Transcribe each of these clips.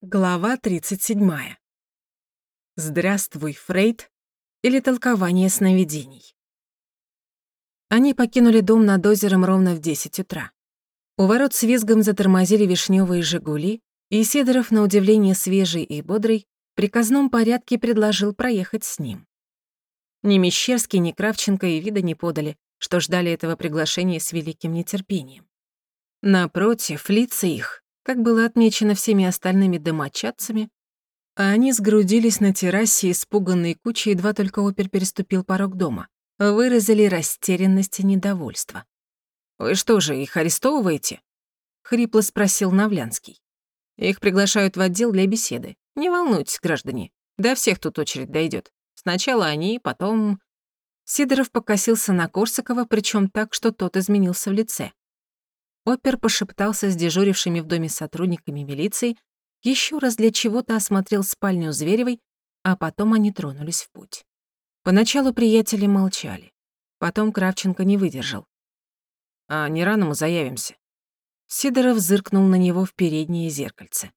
Глава 37. Здравствуй, Фрейд или толкование сновидений. Они покинули дом над озером ровно в 10 утра. У ворот с визгом затормозили вишневые «Жигули», и Сидоров, на удивление свежий и бодрый, в приказном порядке предложил проехать с ним. Ни Мещерский, ни Кравченко и вида не подали, что ждали этого приглашения с великим нетерпением. Напротив, лица их как было отмечено всеми остальными домочадцами, а они сгрудились на террасе, испуганной кучей, едва только опер переступил порог дома, выразили растерянность и недовольство. «Вы что же, их арестовываете?» — хрипло спросил Навлянский. «Их приглашают в отдел для беседы. Не волнуйтесь, граждане, до всех тут очередь дойдет. Сначала они, потом...» Сидоров покосился на Корсакова, причем так, что тот изменился в лице. Опер пошептался с дежурившими в доме сотрудниками милиции, еще раз для чего-то осмотрел спальню Зверевой, а потом они тронулись в путь. Поначалу приятели молчали. Потом Кравченко не выдержал. «А не рано мы заявимся?» Сидоров зыркнул на него в переднее зеркальце.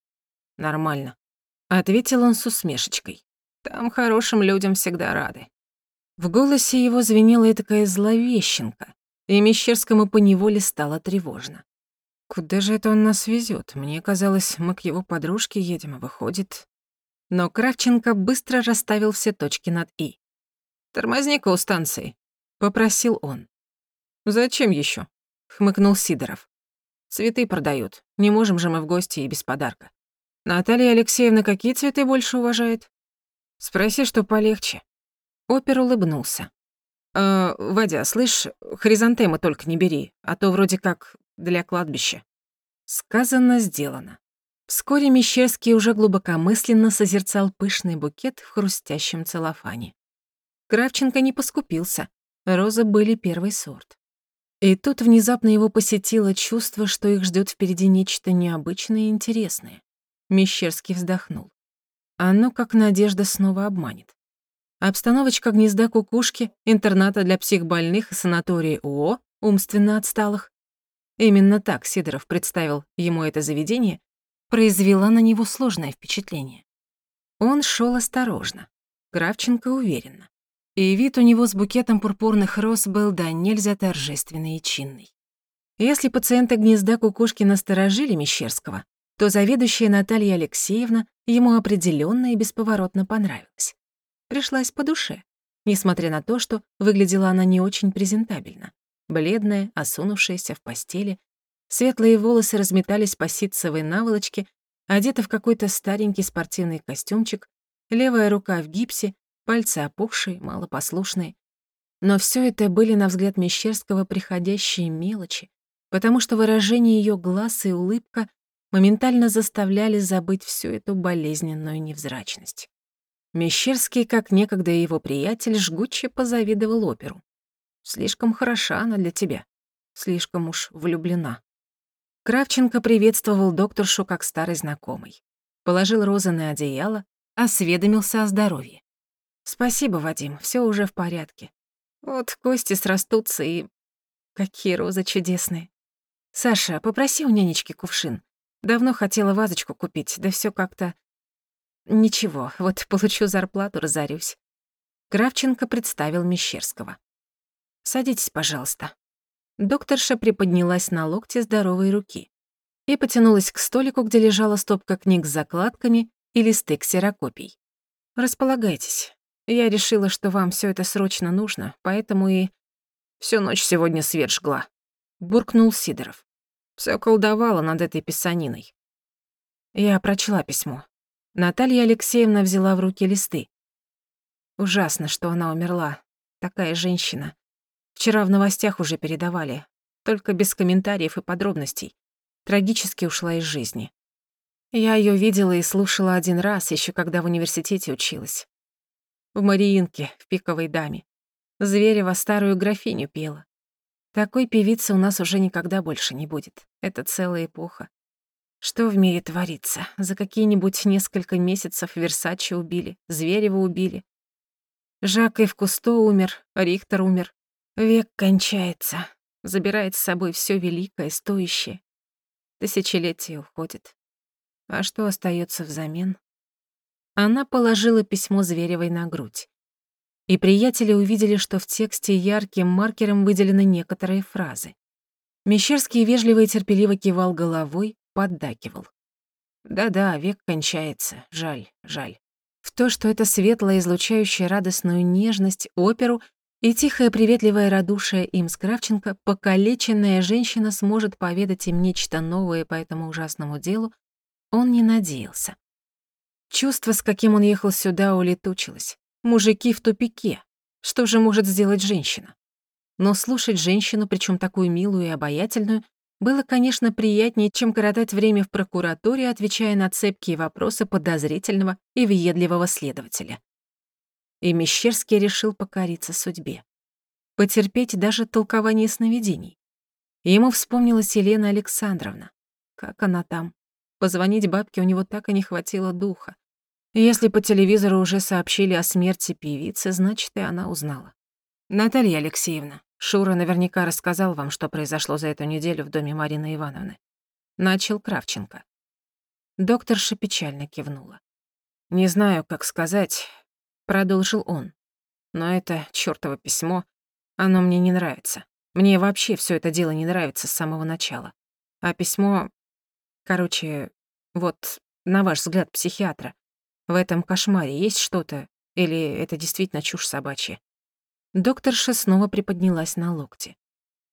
«Нормально», — ответил он с усмешечкой. «Там хорошим людям всегда рады». В голосе его звенела такая зловещенка, и Мещерскому поневоле стало тревожно. Куда же это он нас везет? Мне казалось, мы к его подружке едем, а выходит... Но Кравченко быстро расставил все точки над «и». «Тормозни-ка у станции», — попросил он. «Зачем еще? хмыкнул Сидоров. «Цветы продают. Не можем же мы в гости и без подарка. Наталья Алексеевна какие цветы больше уважает? Спроси, что полегче». Опер улыбнулся. «Э, Вадя, слышь, хризантемы только не бери, а то вроде как для кладбища». Сказано, сделано. Вскоре Мещерский уже глубокомысленно созерцал пышный букет в хрустящем целлофане. Кравченко не поскупился, розы были первый сорт. И тут внезапно его посетило чувство, что их ждет впереди нечто необычное и интересное. Мещерский вздохнул. Оно, как надежда, снова обманет. Обстановочка гнезда кукушки, интерната для психбольных и санатории УО, умственно отсталых. Именно так Сидоров представил ему это заведение, произвела на него сложное впечатление. Он шел осторожно, Кравченко уверенно. И вид у него с букетом пурпурных роз был да нельзя торжественный и чинный. Если пациенты гнезда кукушки насторожили Мещерского, то заведующая Наталья Алексеевна ему определенно и бесповоротно понравилась пришлась по душе, несмотря на то, что выглядела она не очень презентабельно. Бледная, осунувшаяся в постели, светлые волосы разметались по ситцевой наволочке, одета в какой-то старенький спортивный костюмчик, левая рука в гипсе, пальцы опухшие, малопослушные. Но все это были, на взгляд Мещерского, приходящие мелочи, потому что выражение ее глаз и улыбка моментально заставляли забыть всю эту болезненную невзрачность. Мещерский, как некогда его приятель, жгуче позавидовал оперу. «Слишком хороша она для тебя. Слишком уж влюблена». Кравченко приветствовал докторшу как старый знакомый. Положил розы на одеяло, осведомился о здоровье. «Спасибо, Вадим, все уже в порядке. Вот кости срастутся и... Какие розы чудесные. Саша, попроси у нянечки кувшин. Давно хотела вазочку купить, да все как-то Ничего, вот получу зарплату, разорюсь. Кравченко представил Мещерского. Садитесь, пожалуйста. Докторша приподнялась на локте здоровой руки и потянулась к столику, где лежала стопка книг с закладками и листы ксерокопий. Располагайтесь. Я решила, что вам все это срочно нужно, поэтому и... Всю ночь сегодня свет жгла. Буркнул Сидоров. Все колдовала над этой писаниной. Я прочла письмо. Наталья Алексеевна взяла в руки листы. Ужасно, что она умерла. Такая женщина. Вчера в новостях уже передавали. Только без комментариев и подробностей. Трагически ушла из жизни. Я ее видела и слушала один раз, еще когда в университете училась. В Мариинке, в «Пиковой даме». Зверева старую графиню пела. Такой певицы у нас уже никогда больше не будет. Это целая эпоха. Что в мире творится? За какие-нибудь несколько месяцев Версачи убили, Зверева убили. Жак и в Кусто умер, Рихтер умер. Век кончается, забирает с собой все великое, стоящее. Тысячелетие уходит. А что остается взамен? Она положила письмо Зверевой на грудь. И приятели увидели, что в тексте ярким маркером выделены некоторые фразы. Мещерский вежливо и терпеливо кивал головой, поддакивал. Да-да, век кончается. Жаль, жаль. В то, что это светлая, излучающая радостную нежность, оперу и тихое приветливое радушие им с Кравченко, покалеченная женщина сможет поведать им нечто новое по этому ужасному делу, он не надеялся. Чувство, с каким он ехал сюда, улетучилось. Мужики в тупике. Что же может сделать женщина? Но слушать женщину, причем такую милую и обаятельную, было, конечно, приятнее, чем коротать время в прокуратуре, отвечая на цепкие вопросы подозрительного и въедливого следователя. И Мещерский решил покориться судьбе. Потерпеть даже толкование сновидений. Ему вспомнилась Елена Александровна. Как она там? Позвонить бабке у него так и не хватило духа. Если по телевизору уже сообщили о смерти певицы, значит, и она узнала. «Наталья Алексеевна, Шура наверняка рассказал вам, что произошло за эту неделю в доме Марины Ивановны. Начал Кравченко. Докторша печально кивнула. «Не знаю, как сказать», — продолжил он. «Но это чёртово письмо, оно мне не нравится. Мне вообще всё это дело не нравится с самого начала. А письмо... Короче, вот, на ваш взгляд психиатра, в этом кошмаре есть что-то, или это действительно чушь собачья?» Докторша снова приподнялась на локте.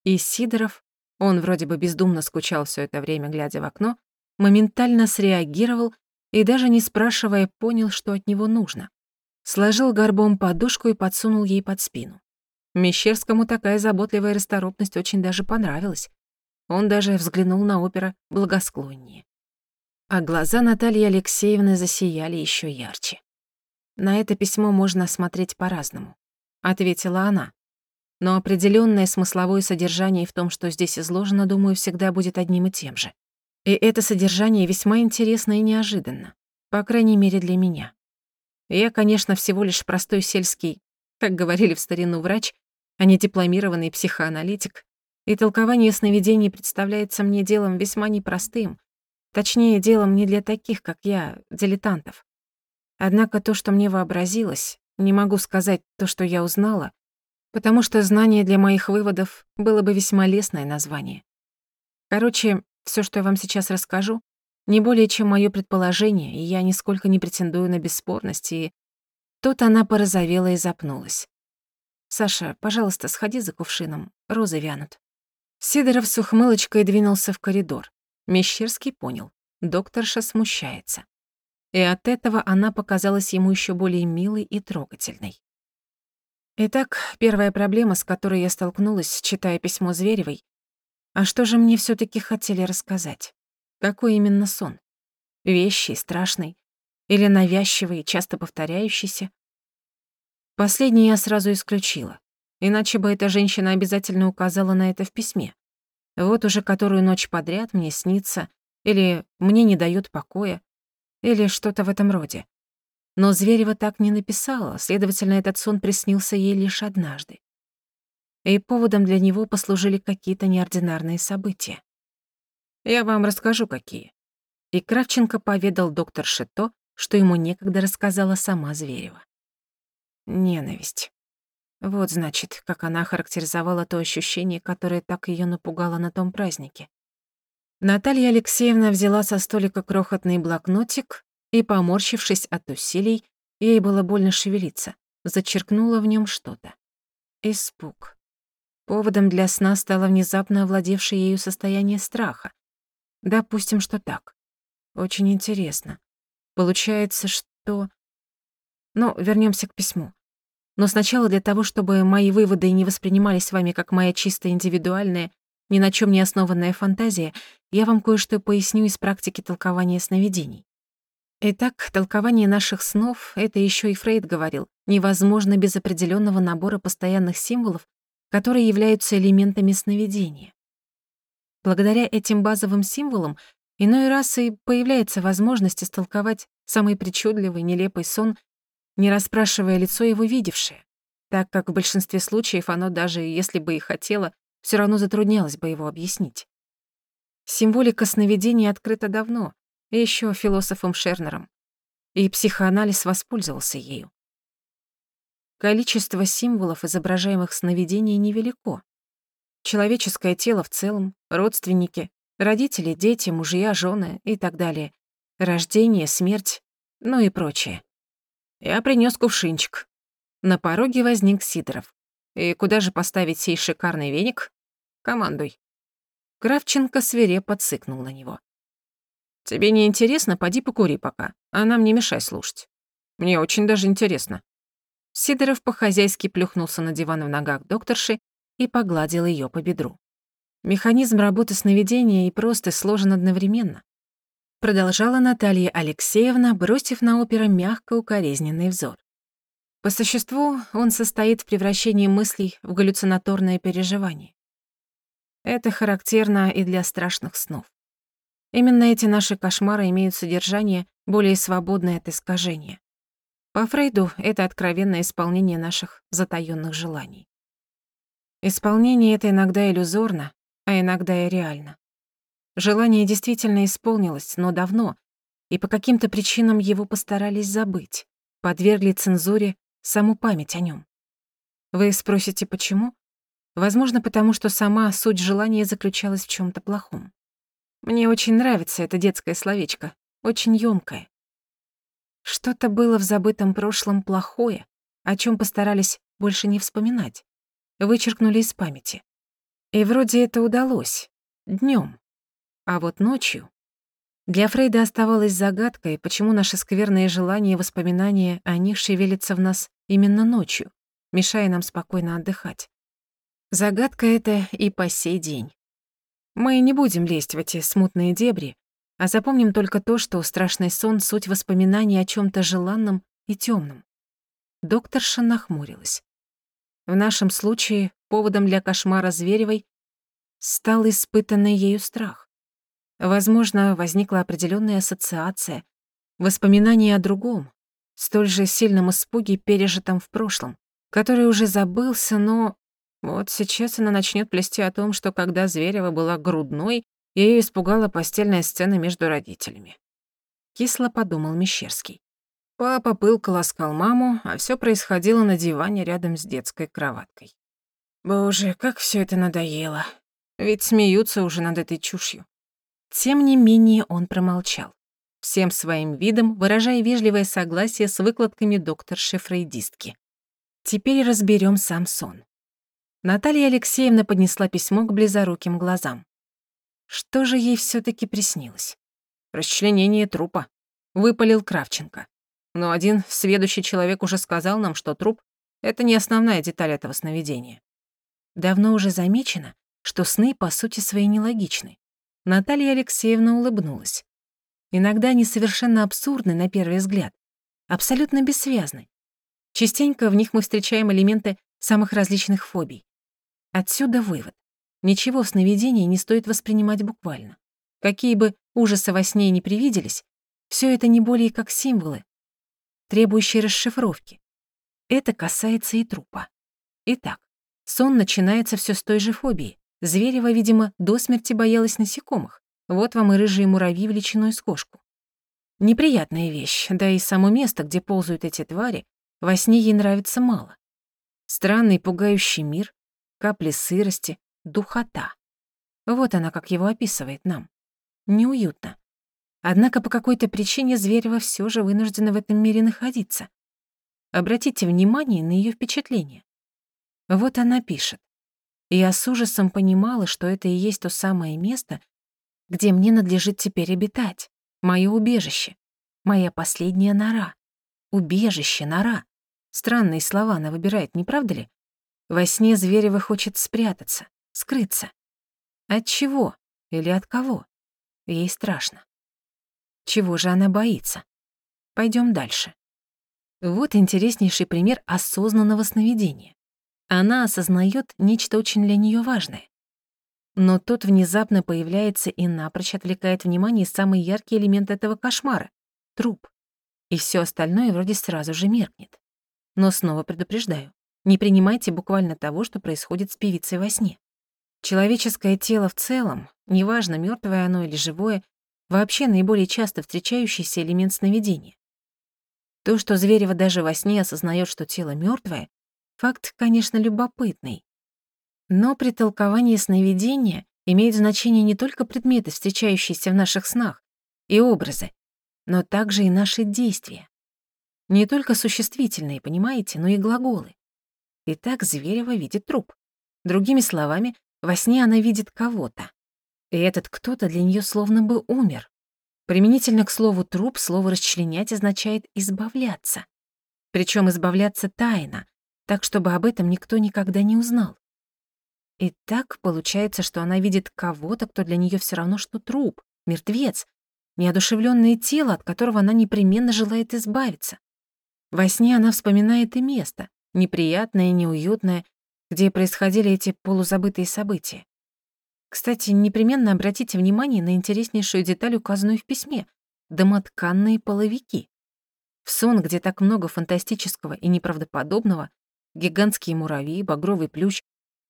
И Сидоров, он вроде бы бездумно скучал все это время, глядя в окно, моментально среагировал и даже не спрашивая, понял, что от него нужно. Сложил горбом подушку и подсунул ей под спину. Мещерскому такая заботливая расторопность очень даже понравилась. Он даже взглянул на опера благосклоннее. А глаза Натальи Алексеевны засияли еще ярче. На это письмо можно смотреть по-разному. — ответила она. «Но определённое смысловое содержание в том, что здесь изложено, думаю, всегда будет одним и тем же. И это содержание весьма интересно и неожиданно, по крайней мере для меня. Я, конечно, всего лишь простой сельский, как говорили в старину врач, а не дипломированный психоаналитик, и толкование сновидений представляется мне делом весьма непростым, точнее, делом не для таких, как я, дилетантов. Однако то, что мне вообразилось, не могу сказать то, что я узнала, потому что знание для моих выводов было бы весьма лестное название. Короче, все, что я вам сейчас расскажу, не более чем мое предположение, и я нисколько не претендую на бесспорность, и... Тут она порозовела и запнулась. «Саша, пожалуйста, сходи за кувшином, розы вянут». Сидоров с ухмылочкой двинулся в коридор. Мещерский понял. Докторша смущается и от этого она показалась ему еще более милой и трогательной. Итак, первая проблема, с которой я столкнулась, читая письмо Зверевой, а что же мне все таки хотели рассказать? Какой именно сон? Вещий, страшный? Или навязчивый, часто повторяющийся? Последнее я сразу исключила. Иначе бы эта женщина обязательно указала на это в письме. Вот уже которую ночь подряд мне снится, или мне не дают покоя, или что-то в этом роде. Но Зверева так не написала, следовательно, этот сон приснился ей лишь однажды. И поводом для него послужили какие-то неординарные события. Я вам расскажу, какие. И Кравченко поведал доктор Шито, что ему некогда рассказала сама Зверева. Ненависть. Вот, значит, как она характеризовала то ощущение, которое так ее напугало на том празднике. Наталья Алексеевна взяла со столика крохотный блокнотик и, поморщившись от усилий, ей было больно шевелиться, зачеркнула в нем что-то. Испуг. Поводом для сна стало внезапно овладевшее ею состояние страха. Допустим, что так. Очень интересно. Получается, что... Ну, вернемся к письму. Но сначала для того, чтобы мои выводы не воспринимались вами как моя чисто индивидуальная, ни на чем не основанная фантазия, я вам кое-что поясню из практики толкования сновидений. Итак, толкование наших снов, это еще и Фрейд говорил, невозможно без определенного набора постоянных символов, которые являются элементами сновидения. Благодаря этим базовым символам иной раз и появляется возможность истолковать самый причудливый, нелепый сон, не расспрашивая лицо его видевшее, так как в большинстве случаев оно даже, если бы и хотело, все равно затруднялось бы его объяснить. Символика сновидений открыта давно, и ещё философом Шернером. И психоанализ воспользовался ею. Количество символов, изображаемых сновидений, невелико. Человеческое тело в целом, родственники, родители, дети, мужья, жены и так далее. Рождение, смерть, ну и прочее. Я принёс кувшинчик. На пороге возник Сидоров. И куда же поставить сей шикарный веник? Командуй. Кравченко свирепо цыкнул на него. «Тебе не интересно? Поди покури пока, а нам не мешай слушать. Мне очень даже интересно». Сидоров по-хозяйски плюхнулся на диван в ногах докторши и погладил ее по бедру. Механизм работы сновидения и просто сложен одновременно. Продолжала Наталья Алексеевна, бросив на опера мягко укоризненный взор. По существу он состоит в превращении мыслей в галлюцинаторное переживание. Это характерно и для страшных снов. Именно эти наши кошмары имеют содержание, более свободное от искажения. По Фрейду это откровенное исполнение наших затаённых желаний. Исполнение это иногда иллюзорно, а иногда и реально. Желание действительно исполнилось, но давно, и по каким-то причинам его постарались забыть, подвергли цензуре саму память о нем. Вы спросите, почему? Возможно, потому что сама суть желания заключалась в чем то плохом. Мне очень нравится это детское словечко, очень ёмкое. Что-то было в забытом прошлом плохое, о чем постарались больше не вспоминать. Вычеркнули из памяти. И вроде это удалось. днем, А вот ночью... Для Фрейда оставалось загадкой, почему наши скверные желания и воспоминания о них шевелятся в нас именно ночью, мешая нам спокойно отдыхать. Загадка эта и по сей день. Мы не будем лезть в эти смутные дебри, а запомним только то, что страшный сон — суть воспоминаний о чем то желанном и темном. Докторша нахмурилась. В нашем случае поводом для кошмара Зверевой стал испытанный ею страх. Возможно, возникла определенная ассоциация, воспоминание о другом, столь же сильном испуге, пережитом в прошлом, который уже забылся, но вот сейчас она начнет плести о том, что когда Зверева была грудной, ее испугала постельная сцена между родителями. Кисло подумал Мещерский. Папа пылко ласкал маму, а все происходило на диване рядом с детской кроваткой. Боже, как все это надоело. Ведь смеются уже над этой чушью. Тем не менее он промолчал, всем своим видом выражая вежливое согласие с выкладками доктор-шефрейдистки. Теперь разберем сам сон. Наталья Алексеевна поднесла письмо к близоруким глазам. Что же ей все таки приснилось? Расчленение трупа. Выпалил Кравченко. Но один сведущий человек уже сказал нам, что труп — это не основная деталь этого сновидения. Давно уже замечено, что сны по сути своей нелогичны. Наталья Алексеевна улыбнулась. Иногда они совершенно абсурдны на первый взгляд, абсолютно бессвязны. Частенько в них мы встречаем элементы самых различных фобий. Отсюда вывод. Ничего в сновидении не стоит воспринимать буквально. Какие бы ужасы во сне не привиделись, все это не более как символы, требующие расшифровки. Это касается и трупа. Итак, сон начинается все с той же фобии. Зверева, видимо, до смерти боялась насекомых. Вот вам и рыжие муравьи величиной с кошку. Неприятная вещь, да и само место, где ползают эти твари, во сне ей нравится мало. Странный пугающий мир, капли сырости, духота. Вот она, как его описывает нам. Неуютно. Однако по какой-то причине Зверева все же вынуждена в этом мире находиться. Обратите внимание на ее впечатление. Вот она пишет. Я с ужасом понимала, что это и есть то самое место, где мне надлежит теперь обитать. Мое убежище. Моя последняя нора. Убежище, нора. Странные слова она выбирает, не правда ли? Во сне Зверева хочет спрятаться, скрыться. От чего или от кого? Ей страшно. Чего же она боится? Пойдем дальше. Вот интереснейший пример осознанного сновидения. Она осознает нечто очень для нее важное. Но тот внезапно появляется и напрочь отвлекает внимание самый яркий элемент этого кошмара — труп. И все остальное вроде сразу же меркнет. Но снова предупреждаю. Не принимайте буквально того, что происходит с певицей во сне. Человеческое тело в целом, неважно, мертвое оно или живое, вообще наиболее часто встречающийся элемент сновидения. То, что Зверева даже во сне осознает, что тело мертвое, факт, конечно, любопытный. Но при толковании сновидения имеют значение не только предметы, встречающиеся в наших снах, и образы, но также и наши действия. Не только существительные, понимаете, но и глаголы. Итак, Зверева видит труп. Другими словами, во сне она видит кого-то. И этот кто-то для нее словно бы умер. Применительно к слову «труп» слово «расчленять» означает «избавляться». Причем избавляться тайно, так, чтобы об этом никто никогда не узнал. И так получается, что она видит кого-то, кто для нее все равно, что труп, мертвец, неодушевленное тело, от которого она непременно желает избавиться. Во сне она вспоминает и место, неприятное и неуютное, где происходили эти полузабытые события. Кстати, непременно обратите внимание на интереснейшую деталь, указанную в письме — домотканные половики. В сон, где так много фантастического и неправдоподобного, гигантские муравьи, багровый плющ,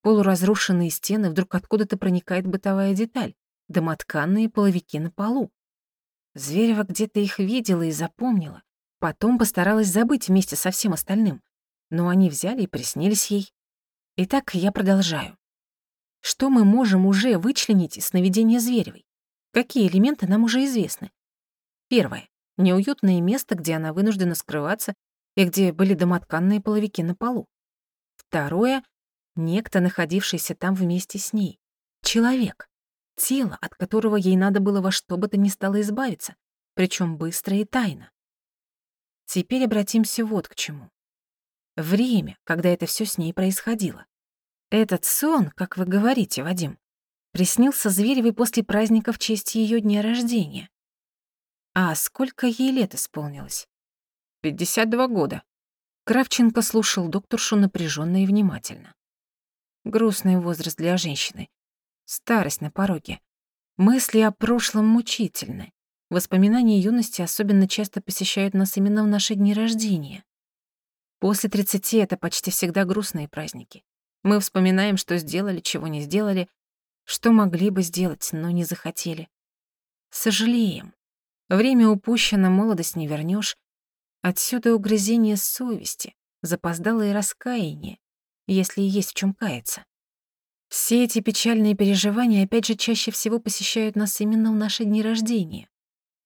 полуразрушенные стены, вдруг откуда-то проникает бытовая деталь — домотканные половики на полу. Зверева где-то их видела и запомнила. Потом постаралась забыть вместе со всем остальным. Но они взяли и приснились ей. Итак, я продолжаю. Что мы можем уже вычленить из сновидения Зверевой? Какие элементы нам уже известны? Первое. Неуютное место, где она вынуждена скрываться и где были домотканные половики на полу. Второе. Некто, находившийся там вместе с ней. Человек. Тело, от которого ей надо было во что бы то ни стало избавиться, причем быстро и тайно. Теперь обратимся вот к чему. Время, когда это все с ней происходило. Этот сон, как вы говорите, Вадим, приснился Зверевой после праздника в честь ее дня рождения. А сколько ей лет исполнилось? 52 года. Кравченко слушал докторшу напряженно и внимательно. Грустный возраст для женщины. Старость на пороге. Мысли о прошлом мучительны. Воспоминания юности особенно часто посещают нас именно в наши дни рождения. После 30 это почти всегда грустные праздники. Мы вспоминаем, что сделали, чего не сделали, что могли бы сделать, но не захотели. Сожалеем. Время упущено, молодость не вернешь. Отсюда угрызение совести, запоздалое раскаяние, если есть в чем каяться. Все эти печальные переживания опять же чаще всего посещают нас именно в наши дни рождения.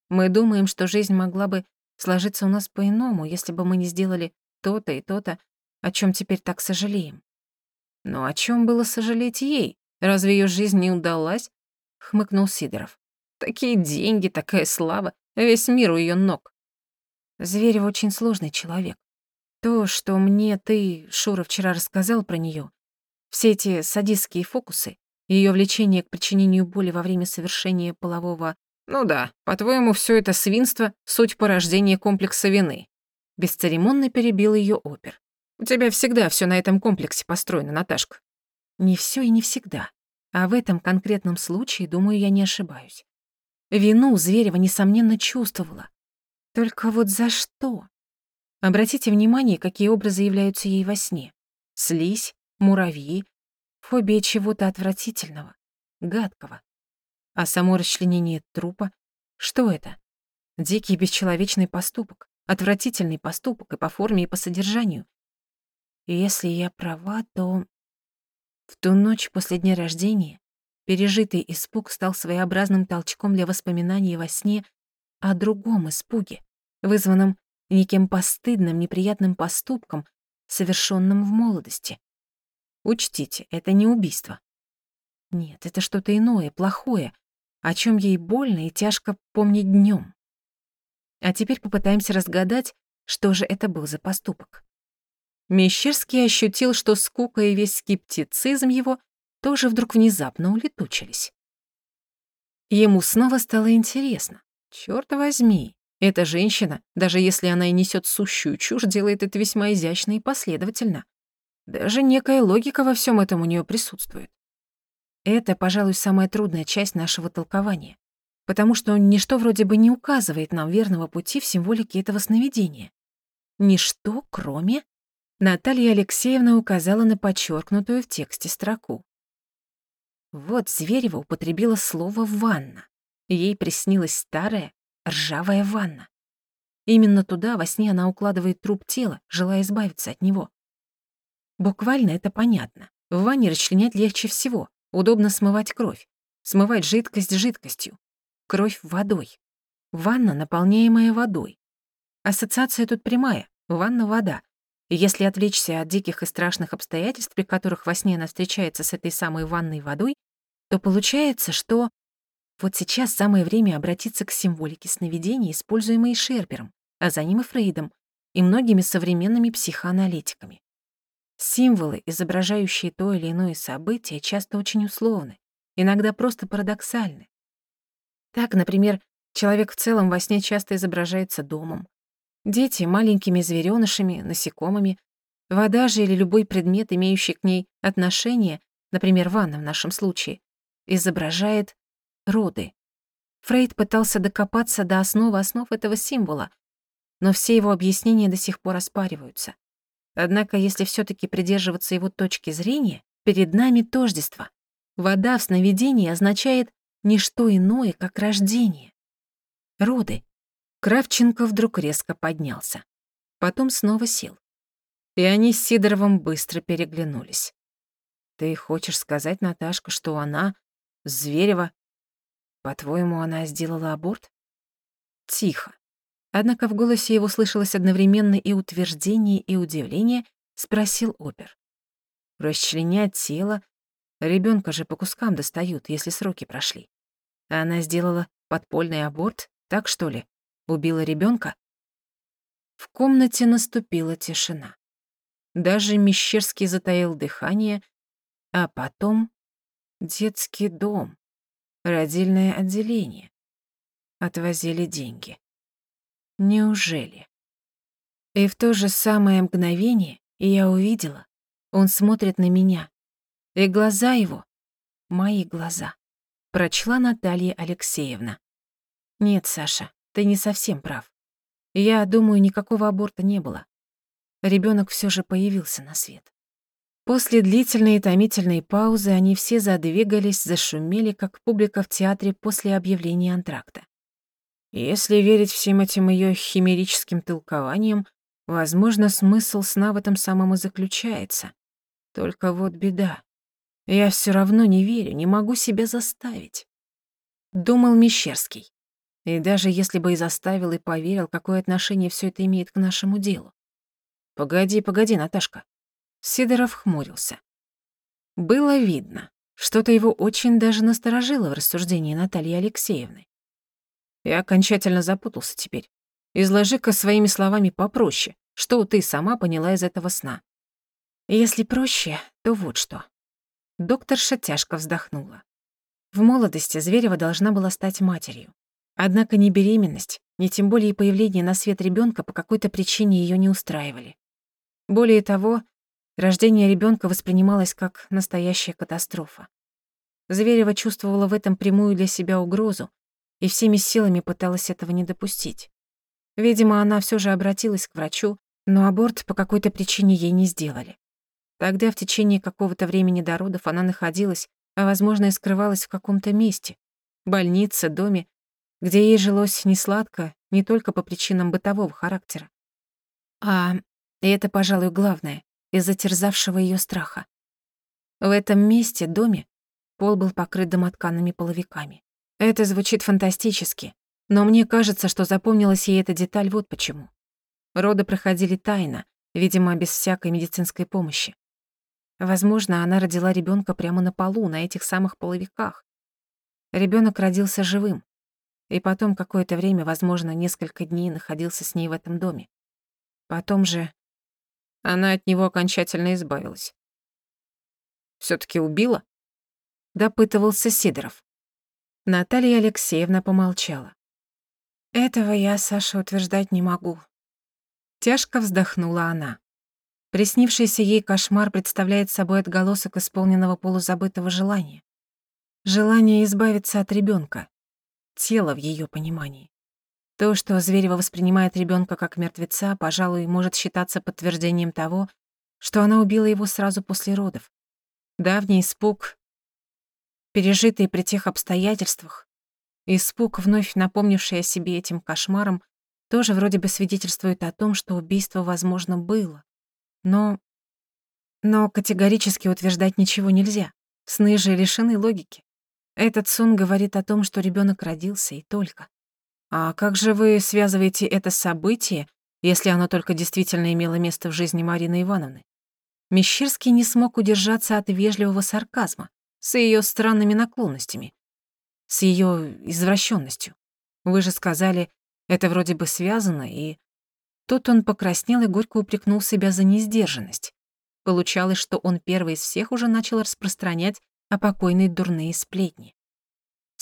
Мы думаем, что жизнь могла бы сложиться у нас по-иному, если бы мы не сделали то-то и то-то, о чем теперь так сожалеем. Но о чем было сожалеть ей? Разве ее жизнь не удалась? Хмыкнул Сидоров. Такие деньги, такая слава, весь мир у ее ног. Зверев очень сложный человек. То, что мне ты, Шура, вчера рассказал про нее, все эти садистские фокусы, ее влечение к причинению боли во время совершения полового... Ну да, по-твоему, все это свинство — суть порождения комплекса вины. Бесцеремонно перебил ее опер. У тебя всегда все на этом комплексе построено, Наташка. Не все и не всегда. А в этом конкретном случае, думаю, я не ошибаюсь. Вину Зверева, несомненно, чувствовала. Только вот за что? Обратите внимание, какие образы являются ей во сне. Слизь, муравьи, фобия чего-то отвратительного, гадкого. А само расчленение трупа — что это? Дикий бесчеловечный поступок, отвратительный поступок и по форме, и по содержанию, и если я права, то... В ту ночь после дня рождения пережитый испуг стал своеобразным толчком для воспоминаний во сне о другом испуге, вызванном неким постыдным, неприятным поступком, совершенным в молодости. Учтите, это не убийство. Нет, это что-то иное, плохое, о чем ей больно и тяжко помнить днем. А теперь попытаемся разгадать, что же это был за поступок. Мещерский ощутил, что скука и весь скептицизм его тоже вдруг внезапно улетучились. Ему снова стало интересно. Чёрт возьми, эта женщина, даже если она и несёт сущую чушь, делает это весьма изящно и последовательно. Даже некая логика во всем этом у неё присутствует. Это, пожалуй, самая трудная часть нашего толкования, потому что ничто вроде бы не указывает нам верного пути в символике этого сновидения. Ничто, кроме Наталья Алексеевна указала на подчеркнутую в тексте строку. Вот Зверева употребила слово «ванна». Ей приснилась старая ржавая ванна. Именно туда во сне она укладывает труп тела, желая избавиться от него. Буквально это понятно. В ванне расчленять легче всего. Удобно смывать кровь. Смывать жидкость жидкостью. Кровь водой. Ванна, наполняемая водой. Ассоциация тут прямая. Ванна — вода. Если отвлечься от диких и страшных обстоятельств, при которых во сне она встречается с этой самой ванной водой, то получается, что вот сейчас самое время обратиться к символике сновидений, используемой Шерпером, а за ним и Фрейдом, и многими современными психоаналитиками. Символы, изображающие то или иное событие, часто очень условны, иногда просто парадоксальны. Так, например, человек в целом во сне часто изображается домом. Дети — маленькими зверёнышами, насекомыми. Вода же или любой предмет, имеющий к ней отношение, например, ванна в нашем случае, изображает роды. Фрейд пытался докопаться до основы основ этого символа, но все его объяснения до сих пор оспариваются. Однако, если все таки придерживаться его точки зрения, перед нами тождество. Вода в сновидении означает не что иное, как рождение. Роды. Кравченко вдруг резко поднялся. Потом снова сел. И они с Сидоровым быстро переглянулись. «Ты хочешь сказать, Наташка, что она, Зверева, по-твоему, она сделала аборт? Тихо. Однако в голосе его слышалось одновременно и утверждение, и удивление, спросил опер. Расчленять тело, ребенка же по кускам достают, если сроки прошли. А она сделала подпольный аборт, так что ли? Убила ребенка? В комнате наступила тишина. Даже Мещерский затаил дыхание, а потом детский дом родильное отделение. Отвозили деньги. Неужели? И в то же самое мгновение я увидела, он смотрит на меня, и глаза его — мои глаза. Прочла Наталья Алексеевна. Нет, Саша, ты не совсем прав. Я думаю, никакого аборта не было. Ребенок все же появился на свет. После длительной и томительной паузы они все задвигались, зашумели, как публика в театре после объявления антракта. Если верить всем этим ее химерическим толкованиям, возможно, смысл сна в этом самом и заключается. Только вот беда. Я все равно не верю, не могу себя заставить. Думал Мещерский. И даже если бы и заставил, и поверил, какое отношение все это имеет к нашему делу. Погоди, погоди, Наташка. Сидоров хмурился. Было видно, что-то его очень даже насторожило в рассуждении Натальи Алексеевны. Я окончательно запутался теперь. Изложи-ка своими словами попроще, что ты сама поняла из этого сна. Если проще, то вот что. Докторша тяжко вздохнула. В молодости Зверева должна была стать матерью. Однако ни беременность, ни тем более появление на свет ребенка по какой-то причине ее не устраивали. Более того, Рождение ребенка воспринималось как настоящая катастрофа. Зверева чувствовала в этом прямую для себя угрозу и всеми силами пыталась этого не допустить. Видимо, она все же обратилась к врачу, но аборт по какой-то причине ей не сделали. Тогда в течение какого-то времени до родов она находилась, а, возможно, и скрывалась в каком-то месте, больнице, доме, где ей жилось несладко не только по причинам бытового характера. А, и это, пожалуй, главное, из-за терзавшего ее страха. В этом месте, доме, пол был покрыт домотканными половиками. Это звучит фантастически, но мне кажется, что запомнилась ей эта деталь вот почему. Роды проходили тайно, видимо, без всякой медицинской помощи. Возможно, она родила ребенка прямо на полу, на этих самых половиках. Ребенок родился живым, и потом какое-то время, возможно, несколько дней находился с ней в этом доме. Потом же она от него окончательно избавилась. все таки убила?» — допытывался Сидоров. Наталья Алексеевна помолчала. «Этого я, Саша, утверждать не могу». Тяжко вздохнула она. Приснившийся ей кошмар представляет собой отголосок исполненного полузабытого желания. Желание избавиться от ребенка, тело в ее понимании. То, что Зверева воспринимает ребенка как мертвеца, пожалуй, может считаться подтверждением того, что она убила его сразу после родов. Давний испуг, пережитый при тех обстоятельствах, Испуг, вновь напомнивший о себе этим кошмаром, тоже вроде бы свидетельствует о том, что убийство, возможно, было. Но... Но категорически утверждать ничего нельзя. Сны же лишены логики. Этот сон говорит о том, что ребенок родился, и только. А как же вы связываете это событие, если оно только действительно имело место в жизни Марины Ивановны? Мещерский не смог удержаться от вежливого сарказма с ее странными наклонностями, с ее извращенностью. Вы же сказали, это вроде бы связано, и... Тут он покраснел и горько упрекнул себя за несдержанность. Получалось, что он первый из всех уже начал распространять о покойной дурные сплетни.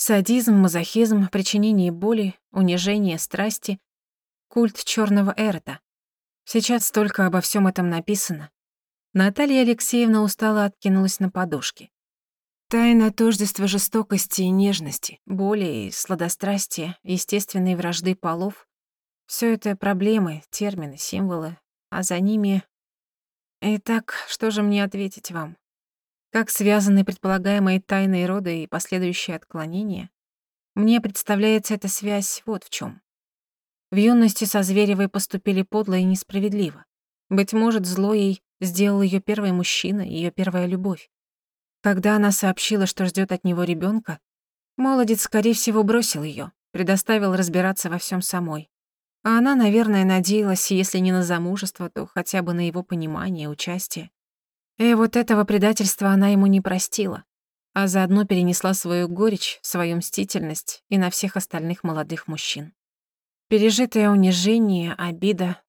Садизм, мазохизм, причинение боли, унижение страсти, культ черного эрта. Сейчас столько обо всем этом написано. Наталья Алексеевна устало откинулась на подушке. Тайна тождества жестокости и нежности, боли и сладострастия, естественной вражды полов — все это проблемы, термины, символы, а за ними... Итак, что же мне ответить вам? Как связаны предполагаемые тайны рода и последующие отклонения? Мне представляется эта связь вот в чем. В юности со Зверевой поступили подло и несправедливо. Быть может, зло ей сделал ее первый мужчина, ее первая любовь. Когда она сообщила, что ждет от него ребенка, молодец, скорее всего, бросил ее, предоставил разбираться во всем самой. А она, наверное, надеялась, если не на замужество, то хотя бы на его понимание, участие. И вот этого предательства она ему не простила, а заодно перенесла свою горечь, свою мстительность и на всех остальных молодых мужчин. Пережитое унижение, обида,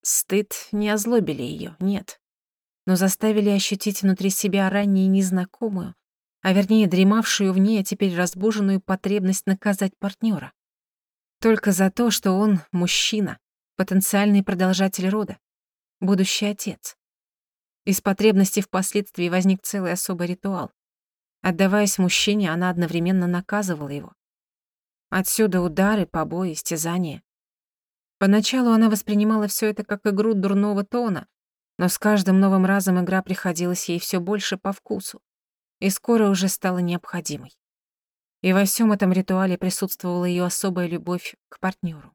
стыд не озлобили ее, нет, но заставили ощутить внутри себя ранее незнакомую, а вернее дремавшую в ней, а теперь разбуженную потребность наказать партнера. Только за то, что он мужчина, потенциальный продолжатель рода, будущий отец. Из потребности впоследствии возник целый особый ритуал. Отдаваясь мужчине, она одновременно наказывала его. Отсюда удары, побои, истязания. Поначалу она воспринимала все это как игру дурного тона, но с каждым новым разом игра приходилась ей все больше по вкусу и скоро уже стала необходимой. И во всем этом ритуале присутствовала ее особая любовь к партнеру.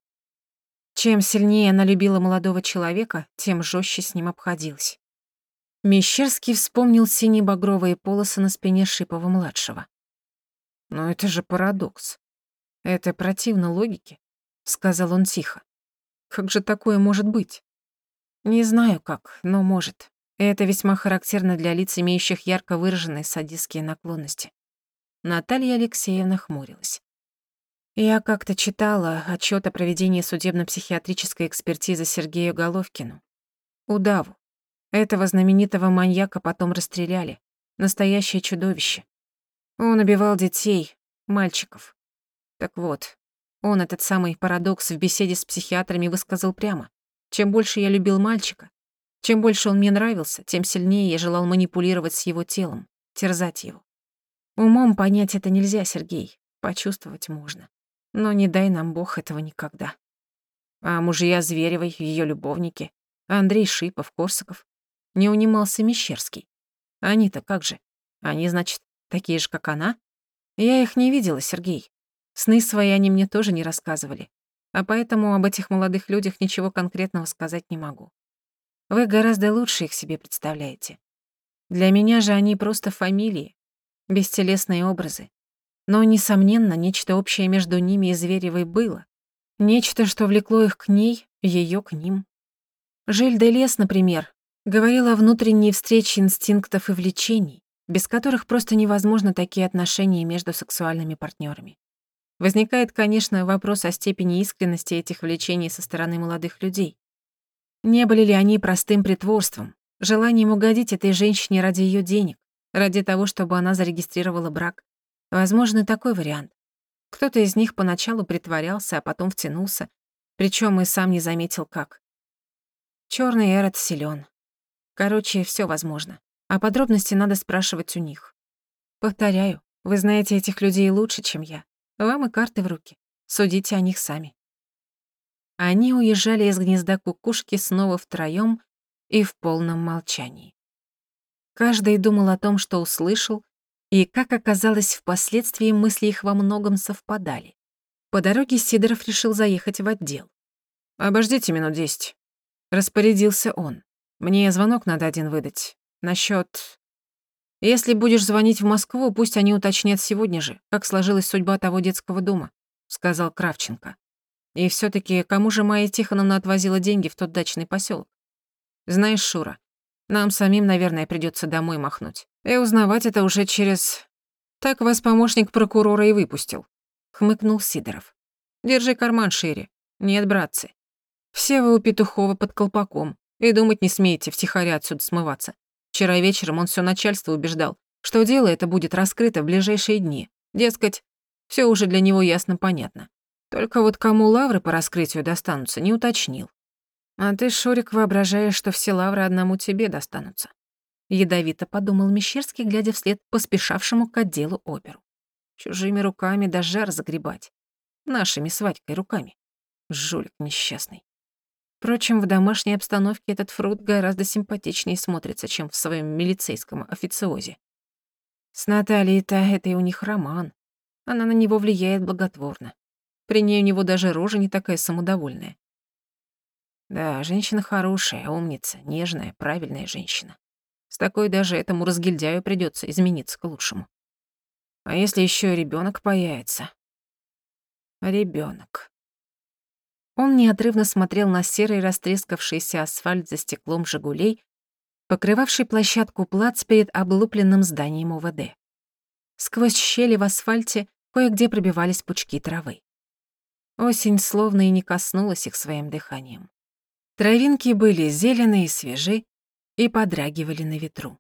Чем сильнее она любила молодого человека, тем жестче с ним обходилась. Мещерский вспомнил сине-багровые полосы на спине Шипова-младшего. «Но это же парадокс. Это противно логике», — сказал он тихо. «Как же такое может быть?» «Не знаю как, но может. это весьма характерно для лиц, имеющих ярко выраженные садистские наклонности». Наталья Алексеевна хмурилась. Я как-то читала отчет о проведении судебно-психиатрической экспертизы Сергею Головкину. Удаву. Этого знаменитого маньяка потом расстреляли. Настоящее чудовище. Он убивал детей, мальчиков. Так вот, он этот самый парадокс в беседе с психиатрами высказал прямо. Чем больше я любил мальчика, чем больше он мне нравился, тем сильнее я желал манипулировать с его телом, терзать его. Умом понять это нельзя, Сергей, почувствовать можно. Но не дай нам Бог этого никогда. А мужья Зверевой, ее любовники, Андрей Шипов, Корсаков, не унимался Мещерский. Они-то как же? Они, значит, такие же, как она? Я их не видела, Сергей. Сны свои они мне тоже не рассказывали. А поэтому об этих молодых людях ничего конкретного сказать не могу. Вы гораздо лучше их себе представляете. Для меня же они просто фамилии, бестелесные образы. Но, несомненно, нечто общее между ними и Зверевой было. Нечто, что влекло их к ней, ее к ним. Жиль де Лес, например, Говорила о внутренней встрече инстинктов и влечений, без которых просто невозможно такие отношения между сексуальными партнерами. Возникает, конечно, вопрос о степени искренности этих влечений со стороны молодых людей. Не были ли они простым притворством, желанием угодить этой женщине ради ее денег, ради того, чтобы она зарегистрировала брак? Возможно, такой вариант. Кто-то из них поначалу притворялся, а потом втянулся, причем и сам не заметил как. Черный Эрот силен. Короче, все возможно. А подробности надо спрашивать у них. Повторяю, вы знаете этих людей лучше, чем я. Вам и карты в руки. Судите о них сами. Они уезжали из гнезда кукушки снова втроём и в полном молчании. Каждый думал о том, что услышал, И, как оказалось, впоследствии мысли их во многом совпадали. По дороге Сидоров решил заехать в отдел. «Обождите минут десять», — распорядился он. «Мне звонок надо один выдать. Насчёт... Если будешь звонить в Москву, пусть они уточнят сегодня же, как сложилась судьба того детского дома», — сказал Кравченко. «И всё таки кому же Майя Тихоновна отвозила деньги в тот дачный посёлок? Знаешь, Шура, нам самим, наверное, придётся домой махнуть. И узнавать это уже через... Так вас помощник прокурора и выпустил», — хмыкнул Сидоров. «Держи карман шире. Нет, братцы. Все вы у Петухова под колпаком. И думать не смеете втихаря отсюда смываться. Вчера вечером он все начальство убеждал, что дело это будет раскрыто в ближайшие дни. Дескать, все уже для него ясно понятно. Только вот кому лавры по раскрытию достанутся, не уточнил. А ты, Шурик, воображаешь, что все лавры одному тебе достанутся. Ядовито подумал Мещерский, глядя вслед поспешавшему к отделу оперу. Чужими руками даже жар. Нашими с Вадькой руками. Жулик несчастный. Впрочем, в домашней обстановке этот фрукт гораздо симпатичнее смотрится, чем в своем милицейском официозе. С Натальей-то это и у них роман. Она на него влияет благотворно. При ней у него даже рожа не такая самодовольная. Да, женщина хорошая, умница, нежная, правильная женщина. С такой даже этому разгильдяю придётся измениться к лучшему. А если ещё ребёнок появится? Ребёнок. Он неотрывно смотрел на серый растрескавшийся асфальт за стеклом «Жигулей», покрывавший площадку плац перед облупленным зданием УВД. Сквозь щели в асфальте кое-где пробивались пучки травы. Осень словно и не коснулась их своим дыханием. Травинки были зеленые и свежи и подрагивали на ветру.